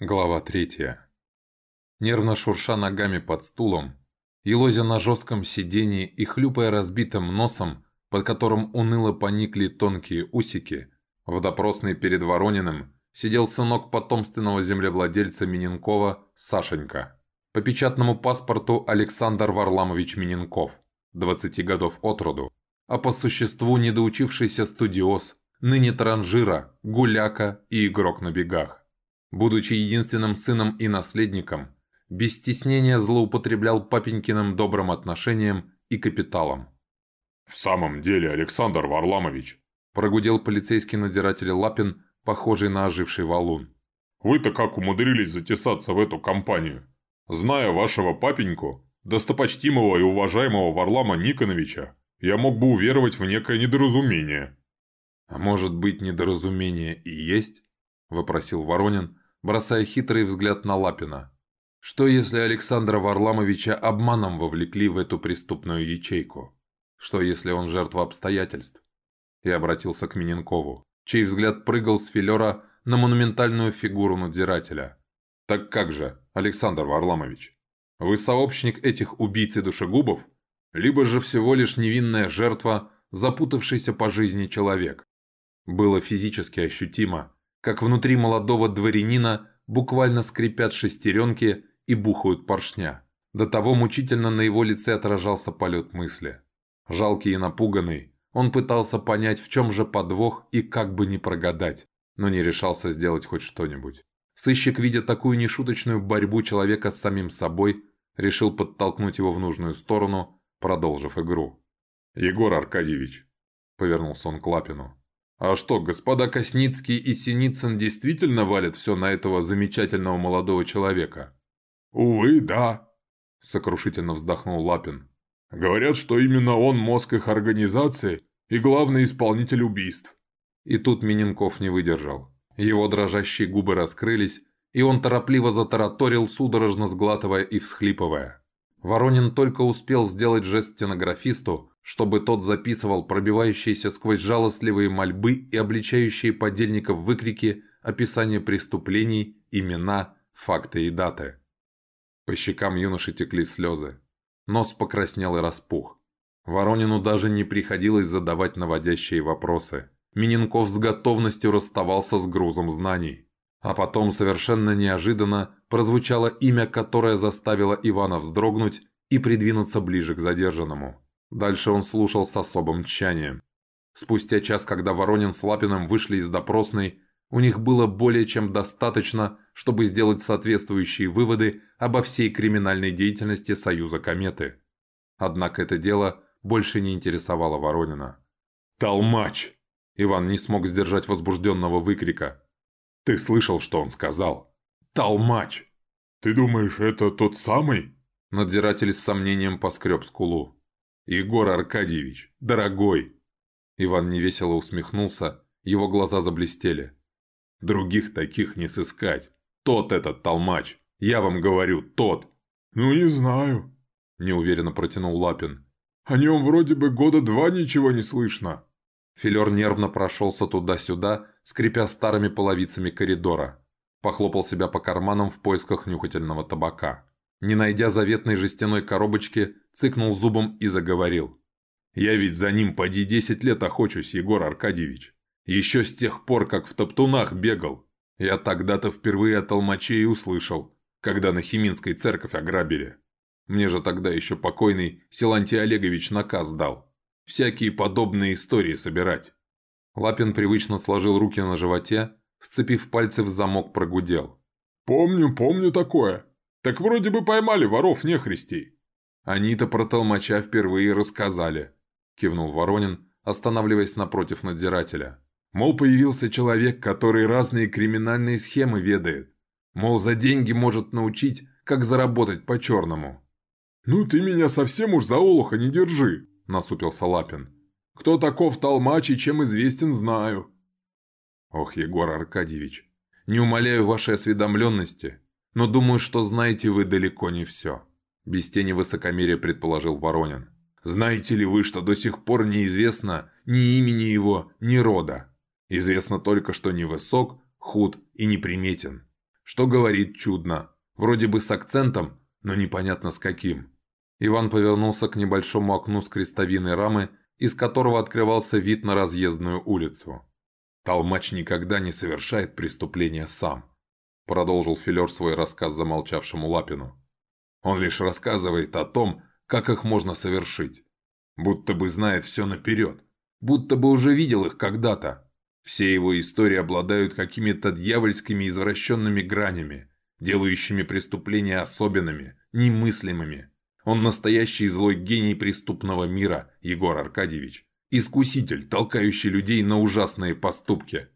Глава третья. Нервно шурша ногами под стулом, елозя на жестком сидении и хлюпая разбитым носом, под которым уныло поникли тонкие усики, в допросной перед Ворониным сидел сынок потомственного землевладельца Миненкова Сашенька. По печатному паспорту Александр Варламович Миненков, 20 годов от роду, а по существу недоучившийся студиоз, ныне транжира, гуляка и игрок на бегах. Будучи единственным сыном и наследником, без стеснения злоупотреблял папенькиным добрым отношением и капиталом. «В самом деле, Александр Варламович», – прогудел полицейский надзиратель Лапин, похожий на оживший валун. «Вы-то как умудрились затесаться в эту компанию? Зная вашего папеньку, достопочтимого и уважаемого Варлама Никоновича, я мог бы уверовать в некое недоразумение». «А может быть, недоразумение и есть?» – вопросил Воронин, бросая хитрый взгляд на Лапина. Что если Александра Варламовича обманом вовлекли в эту преступную ячейку? Что если он жертва обстоятельств? И обратился к Миненкову, чей взгляд прыгал с филера на монументальную фигуру надзирателя. «Так как же, Александр Варламович? Вы сообщник этих убийц и душегубов? Либо же всего лишь невинная жертва, запутавшийся по жизни человек?» Было физически ощутимо, как внутри молодого дворянина буквально скрипят шестеренки и бухают поршня. До того мучительно на его лице отражался полет мысли. Жалкий и напуганный, он пытался понять, в чем же подвох и как бы не прогадать, но не решался сделать хоть что-нибудь. Сыщик, видя такую нешуточную борьбу человека с самим собой, решил подтолкнуть его в нужную сторону, продолжив игру. «Егор Аркадьевич», — повернулся он к Лапину, а что, господа Косницкий и Синицын действительно валят все на этого замечательного молодого человека? Увы, да, сокрушительно вздохнул Лапин. Говорят, что именно он мозг их организации и главный исполнитель убийств. И тут Миненков не выдержал. Его дрожащие губы раскрылись, и он торопливо затараторил, судорожно сглатывая и всхлипывая. Воронин только успел сделать жест стенографисту, чтобы тот записывал пробивающиеся сквозь жалостливые мольбы и обличающие подельников выкрики, описание преступлений, имена, факты и даты. По щекам юноши текли слезы. Нос покраснел и распух. Воронину даже не приходилось задавать наводящие вопросы. Миненков с готовностью расставался с грузом знаний. А потом совершенно неожиданно прозвучало имя, которое заставило Ивана вздрогнуть и придвинуться ближе к задержанному. Дальше он слушал с особым тщанием. Спустя час, когда Воронин с Лапиным вышли из допросной, у них было более чем достаточно, чтобы сделать соответствующие выводы обо всей криминальной деятельности Союза Кометы. Однако это дело больше не интересовало Воронина. «Толмач!» Иван не смог сдержать возбужденного выкрика. «Ты слышал, что он сказал? Толмач! Ты думаешь, это тот самый?» Надзиратель с сомнением поскреб скулу. «Егор Аркадьевич, дорогой!» Иван невесело усмехнулся, его глаза заблестели. «Других таких не сыскать. Тот этот толмач. Я вам говорю, тот!» «Ну, не знаю», – неуверенно протянул Лапин. «О нем вроде бы года два ничего не слышно». Филер нервно прошелся туда-сюда, скрипя старыми половицами коридора. Похлопал себя по карманам в поисках нюхательного табака. Не найдя заветной жестяной коробочки, цыкнул зубом и заговорил. «Я ведь за ним поди десять лет охочусь, Егор Аркадьевич. Еще с тех пор, как в топтунах бегал. Я тогда-то впервые о толмаче и услышал, когда на Химинской церковь ограбили. Мне же тогда еще покойный Силантий Олегович наказ дал. Всякие подобные истории собирать». Лапин привычно сложил руки на животе, сцепив пальцы в замок, прогудел. «Помню, помню такое. Так вроде бы поймали воров нехристей». «Они-то про толмача впервые рассказали», – кивнул Воронин, останавливаясь напротив надзирателя. «Мол, появился человек, который разные криминальные схемы ведает. Мол, за деньги может научить, как заработать по-черному». «Ну ты меня совсем уж за олуха не держи», – насупился Лапин. «Кто таков толмач и чем известен, знаю». «Ох, Егор Аркадьевич, не умоляю вашей осведомленности, но думаю, что знаете вы далеко не все», – без тени высокомерия предположил Воронин. «Знаете ли вы, что до сих пор неизвестно ни имени его, ни рода? Известно только, что невысок, худ и неприметен. что говорит чудно. Вроде бы с акцентом, но непонятно с каким. Иван повернулся к небольшому окну с крестовиной рамы, из которого открывался вид на разъездную улицу. «Толмач никогда не совершает преступления сам», – продолжил Филер свой рассказ замолчавшему Лапину. «Он лишь рассказывает о том, как их можно совершить. Будто бы знает все наперед, будто бы уже видел их когда-то. Все его истории обладают какими-то дьявольскими извращенными гранями, делающими преступления особенными, немыслимыми. Он настоящий злой гений преступного мира, Егор Аркадьевич. Искуситель, толкающий людей на ужасные поступки.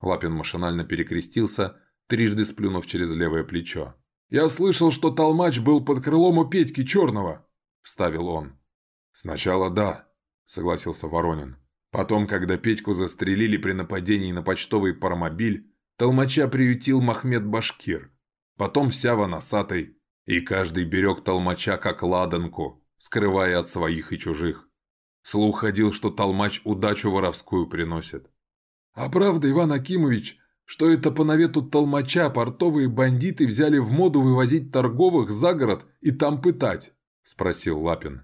Лапин машинально перекрестился, трижды сплюнув через левое плечо. «Я слышал, что Толмач был под крылом у Петьки Черного», – вставил он. «Сначала да», – согласился Воронин. Потом, когда Петьку застрелили при нападении на почтовый паромобиль, Толмача приютил Махмед Башкир. Потом Сява Носатый. И каждый берег Толмача как ладанку, скрывая от своих и чужих. Слух ходил, что Толмач удачу воровскую приносит. «А правда, Иван Акимович, что это по навету Толмача портовые бандиты взяли в моду вывозить торговых за город и там пытать?» – спросил Лапин.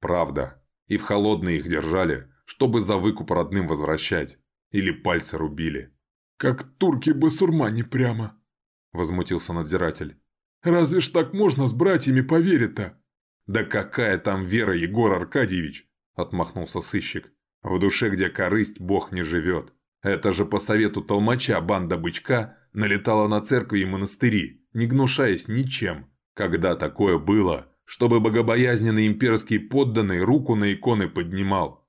«Правда. И в холодные их держали, чтобы за выкуп родным возвращать. Или пальцы рубили». «Как турки-басурмане прямо», – возмутился надзиратель. «Разве ж так можно с братьями поверить-то?» «Да какая там вера, Егор Аркадьевич!» – отмахнулся сыщик. «В душе, где корысть, Бог не живет. Это же по совету толмача банда бычка налетала на церкви и монастыри, не гнушаясь ничем. Когда такое было, чтобы богобоязненный имперский подданный руку на иконы поднимал?»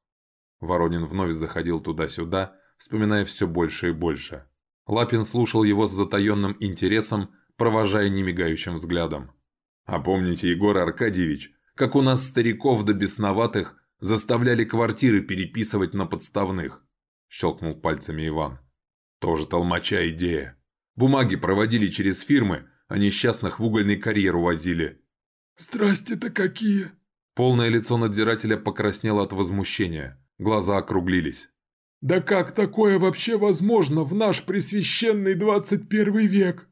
Воронин вновь заходил туда-сюда, вспоминая все больше и больше. Лапин слушал его с затаенным интересом, провожая немигающим взглядом. «А помните, Егор Аркадьевич, как у нас стариков до бесноватых заставляли квартиры переписывать на подставных?» Щелкнул пальцами Иван. «Тоже толмача идея. Бумаги проводили через фирмы, а несчастных в угольный карьер увозили». «Страсти-то какие!» Полное лицо надзирателя покраснело от возмущения. Глаза округлились. «Да как такое вообще возможно в наш пресвященный двадцать первый век?»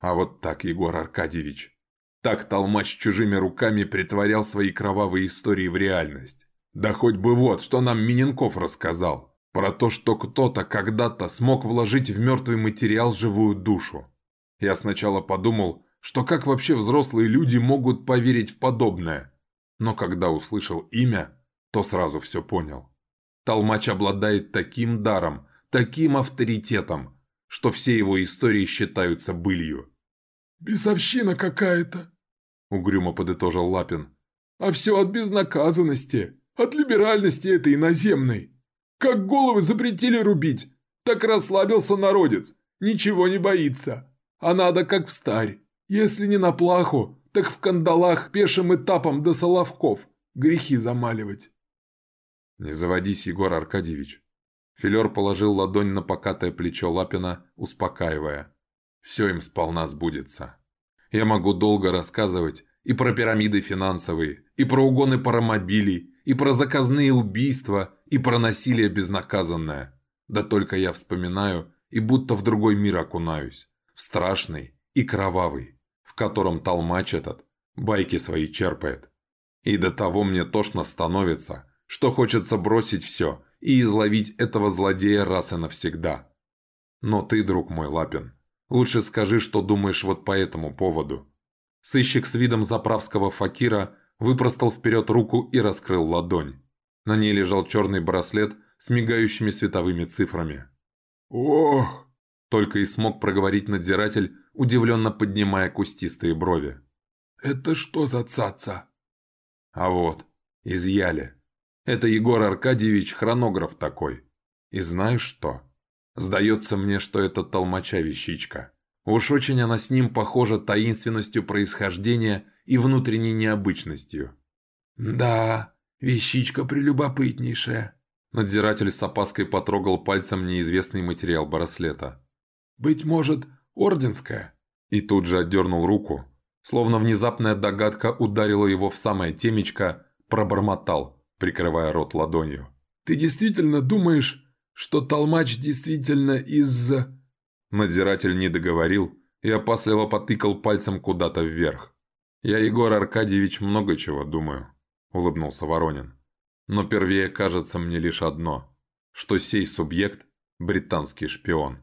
А вот так, Егор Аркадьевич. Так Толмач чужими руками притворял свои кровавые истории в реальность. Да хоть бы вот, что нам Миненков рассказал. Про то, что кто-то когда-то смог вложить в мертвый материал живую душу. Я сначала подумал, что как вообще взрослые люди могут поверить в подобное. Но когда услышал имя, то сразу все понял. Толмач обладает таким даром, таким авторитетом, что все его истории считаются былью. «Бесовщина какая-то», — угрюмо подытожил Лапин. «А все от безнаказанности, от либеральности этой иноземной. Как головы запретили рубить, так расслабился народец, ничего не боится. А надо как в старь. Если не на плаху, так в кандалах пешим этапом до Соловков грехи замаливать». «Не заводись, Егор Аркадьевич». Филер положил ладонь на покатое плечо Лапина, успокаивая. «Все им сполна сбудется. Я могу долго рассказывать и про пирамиды финансовые, и про угоны паромобилей, и про заказные убийства, и про насилие безнаказанное. Да только я вспоминаю и будто в другой мир окунаюсь. В страшный и кровавый, в котором толмач этот байки свои черпает. И до того мне тошно становится, что хочется бросить все и изловить этого злодея раз и навсегда. Но ты, друг мой Лапин, лучше скажи, что думаешь вот по этому поводу. Сыщик с видом заправского факира выпростал вперед руку и раскрыл ладонь. На ней лежал черный браслет с мигающими световыми цифрами. «Ох!» – только и смог проговорить надзиратель, удивленно поднимая кустистые брови. «Это что за цаца?» «А вот, изъяли». Это Егор Аркадьевич хронограф такой. И знаешь что? Сдается мне, что это толмача вещичка. Уж очень она с ним похожа таинственностью происхождения и внутренней необычностью. «Да, вещичка прелюбопытнейшая». Надзиратель с опаской потрогал пальцем неизвестный материал браслета. «Быть может, орденская?» И тут же отдернул руку. Словно внезапная догадка ударила его в самое темечко, пробормотал прикрывая рот ладонью. «Ты действительно думаешь, что Толмач действительно из...» Надзиратель не договорил и опасливо потыкал пальцем куда-то вверх. «Я, Егор Аркадьевич, много чего думаю», – улыбнулся Воронин. «Но первее кажется мне лишь одно, что сей субъект – британский шпион».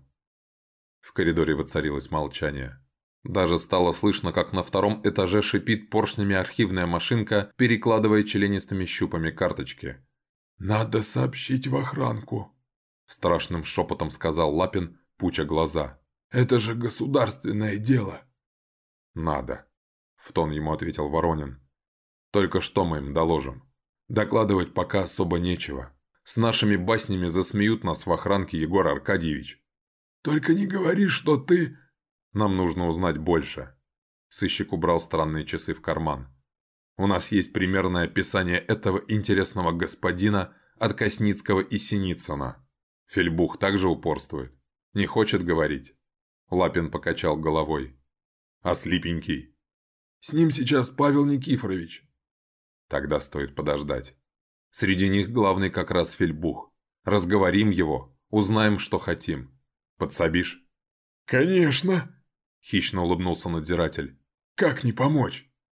В коридоре воцарилось молчание. Даже стало слышно, как на втором этаже шипит поршнями архивная машинка, перекладывая членистыми щупами карточки. «Надо сообщить в охранку», – страшным шепотом сказал Лапин, пуча глаза. «Это же государственное дело!» «Надо», – в тон ему ответил Воронин. «Только что мы им доложим? Докладывать пока особо нечего. С нашими баснями засмеют нас в охранке Егор Аркадьевич». «Только не говори, что ты...» «Нам нужно узнать больше». Сыщик убрал странные часы в карман. «У нас есть примерное описание этого интересного господина от Косницкого и Синицына. Фельбух также упорствует. Не хочет говорить?» Лапин покачал головой. «А слипенький?» «С ним сейчас Павел Никифорович». «Тогда стоит подождать. Среди них главный как раз Фельбух. Разговорим его, узнаем, что хотим. Подсобишь?» «Конечно!» – хищно улыбнулся надзиратель. «Как не помочь?»